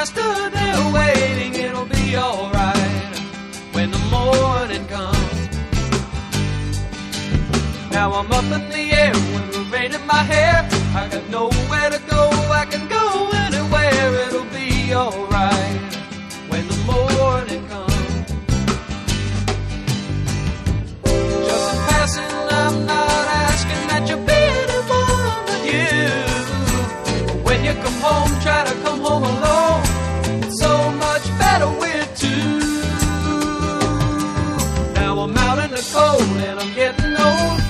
I stood there waiting, it'll be alright when the morning comes. Now I'm up in the air with the rain in my hair. I got nowhere in the cold and I'm getting old.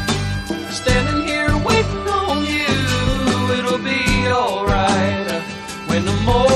Standing here waiting on you. It'll be alright when the morning.